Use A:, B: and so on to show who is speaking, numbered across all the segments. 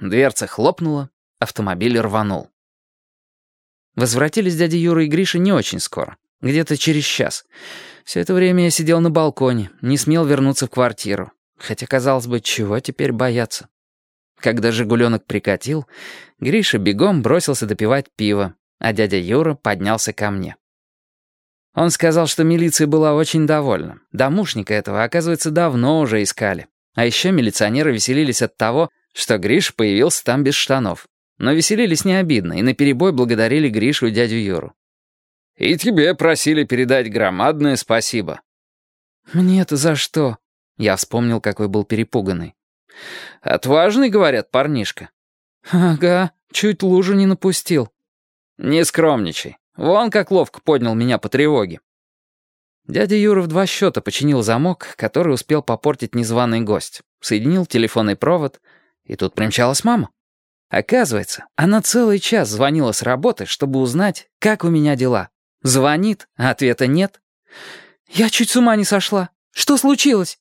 A: Дверца хлопнула, автомобиль рванул. Возвратились дядя Юра и Гриша не очень скоро, где-то через час. Все это время я сидел на балконе, не смел вернуться в квартиру. Хотя, казалось бы, чего теперь бояться? Когда «Жигуленок» прикатил, Гриша бегом бросился допивать пиво, а дядя Юра поднялся ко мне. Он сказал, что милиция была очень довольна. Домушника этого, оказывается, давно уже искали. А еще милиционеры веселились от того, что Гриш появился там без штанов. Но веселились не обидно и наперебой благодарили Гришу и дядю Юру. «И тебе просили передать громадное спасибо».
B: «Мне-то за что?» Я вспомнил, какой был перепуганный.
A: «Отважный, говорят, парнишка».
B: «Ага, чуть лужу не напустил».
A: «Не скромничай. Вон как ловко поднял меня по тревоге».
B: Дядя Юра в два счета починил замок, который успел попортить незваный гость. Соединил телефонный провод, и тут примчалась мама. Оказывается, она целый час звонила с работы, чтобы узнать, как у меня дела. Звонит, а ответа нет. «Я чуть с ума не сошла. Что случилось?»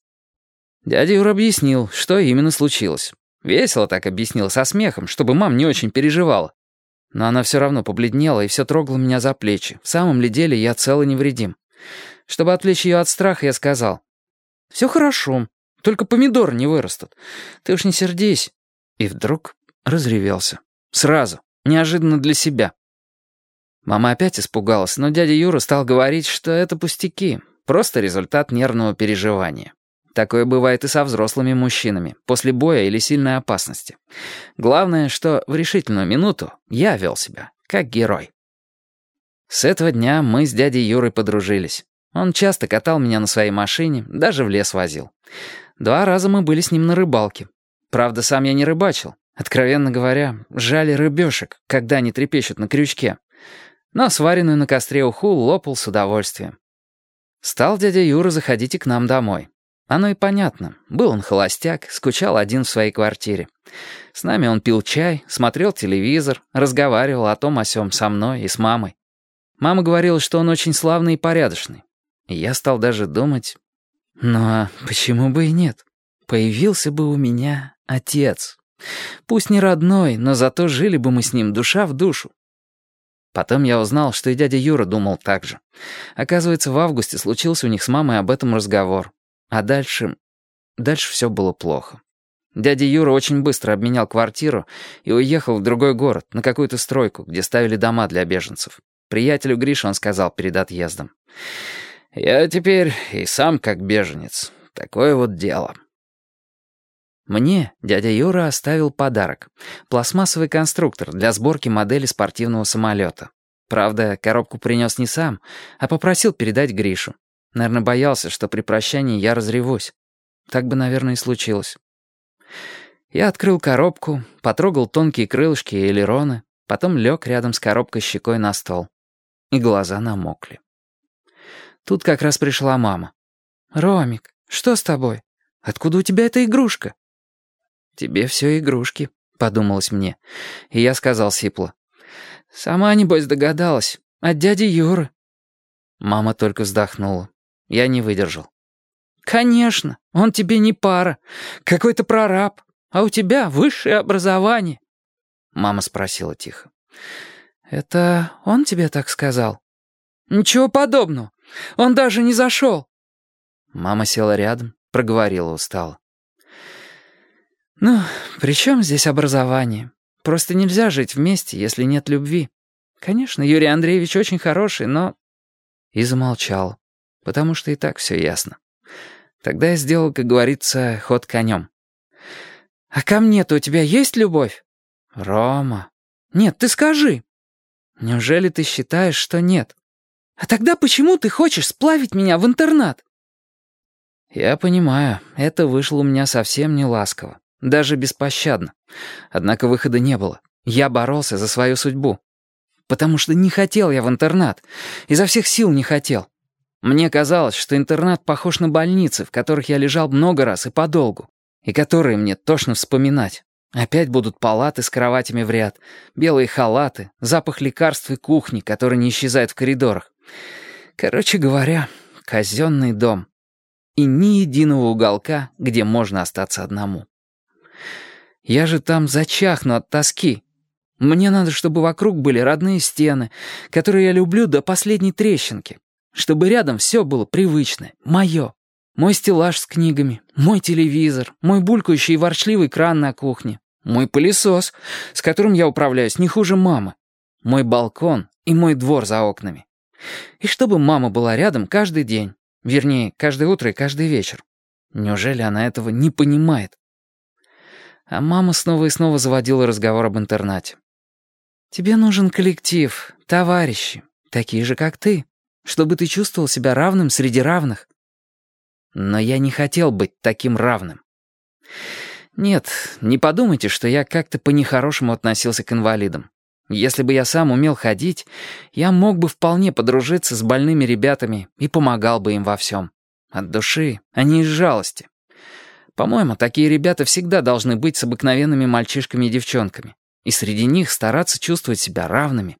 B: Дядя Юра объяснил, что именно случилось. Весело так объяснил, со смехом, чтобы мам не очень переживала. Но она все равно побледнела и все трогала меня за плечи. В самом ли деле я цел и невредим. Чтобы отвлечь ее от страха, я сказал. «Все хорошо, только помидоры не вырастут. Ты уж не сердись». И вдруг разревелся. Сразу, неожиданно для себя. Мама опять испугалась, но дядя Юра стал говорить, что это пустяки, просто результат нервного переживания. Такое бывает и со взрослыми мужчинами, после боя или сильной опасности. Главное, что в решительную минуту я вел себя как герой. С этого дня мы с дядей Юрой подружились. Он часто катал меня на своей машине, даже в лес возил. Два раза мы были с ним на рыбалке. Правда, сам я не рыбачил. Откровенно говоря, жали рыбешек, когда они трепещут на крючке. Но сваренную на костре уху лопал с удовольствием. Стал дядя Юра заходить и к нам домой. Оно и понятно. Был он холостяк, скучал один в своей квартире. С нами он пил чай, смотрел телевизор, разговаривал о том о сём со мной и с мамой. Мама говорила, что он очень славный и порядочный. И я стал даже думать, ну а почему бы и нет? Появился бы у меня отец. Пусть не родной, но зато жили бы мы с ним душа в душу. Потом я узнал, что и дядя Юра думал так же. Оказывается, в августе случился у них с мамой об этом разговор. А дальше... Дальше все было плохо. Дядя Юра очень быстро обменял квартиру и уехал в другой город, на какую-то стройку, где ставили дома для беженцев. Приятелю Грише он сказал перед отъездом. «Я теперь и сам как беженец. Такое вот дело». Мне дядя Юра оставил подарок. Пластмассовый конструктор для сборки модели спортивного самолета. Правда, коробку принес не сам, а попросил передать Гришу. Наверное, боялся, что при прощании я разревусь. Так бы, наверное, и случилось. Я открыл коробку, потрогал тонкие крылышки и элероны, потом лег рядом с коробкой щекой на стол. И глаза намокли. Тут как раз пришла мама. «Ромик, что с тобой? Откуда у тебя эта игрушка?» «Тебе все игрушки», — подумалось мне. И я сказал сипло. «Сама, небось, догадалась. От дяди Юры». Мама только вздохнула. Я не выдержал. «Конечно, он тебе не пара. Какой-то прораб. А у тебя высшее образование». Мама спросила тихо. «Это он тебе так сказал?» «Ничего подобного. Он даже не зашел». Мама села рядом, проговорила устало. «Ну, при чем здесь образование? Просто нельзя жить вместе, если нет любви. Конечно, Юрий Андреевич очень хороший, но...» И замолчал, потому что и так все ясно. Тогда я сделал, как говорится, ход конем. «А ко мне-то у тебя есть любовь?» «Рома...» «Нет, ты скажи». «Неужели ты считаешь, что нет?» «А тогда почему ты хочешь сплавить меня в интернат?» «Я понимаю, это вышло у меня совсем не ласково. Даже беспощадно. Однако выхода не было. Я боролся за свою судьбу. Потому что не хотел я в интернат. Изо всех сил не хотел. Мне казалось, что интернат похож на больницы, в которых я лежал много раз и подолгу, и которые мне тошно вспоминать. Опять будут палаты с кроватями в ряд, белые халаты, запах лекарств и кухни, который не исчезает в коридорах. Короче говоря, казенный дом. И ни единого уголка, где можно остаться одному.
A: Я же там зачахну от тоски. Мне надо, чтобы вокруг были родные стены, которые я люблю до последней трещинки. Чтобы рядом все было привычное, мое. Мой стеллаж с книгами, мой телевизор, мой булькающий и ворчливый кран на кухне, мой пылесос, с которым я управляюсь не хуже мамы, мой балкон и мой двор за окнами. И чтобы мама была рядом каждый день, вернее, каждое утро и каждый вечер. Неужели она этого не понимает? А мама снова и снова заводила разговор об интернате. «Тебе нужен коллектив, товарищи, такие же, как ты, чтобы ты чувствовал себя равным среди равных». Но я не хотел быть таким равным. Нет, не подумайте, что я как-то по-нехорошему относился к инвалидам. Если бы я сам умел ходить, я мог бы вполне подружиться с больными ребятами и помогал бы им во всем. От души, а не из жалости. По-моему, такие ребята всегда должны быть с обыкновенными мальчишками и девчонками, и среди них стараться чувствовать себя равными.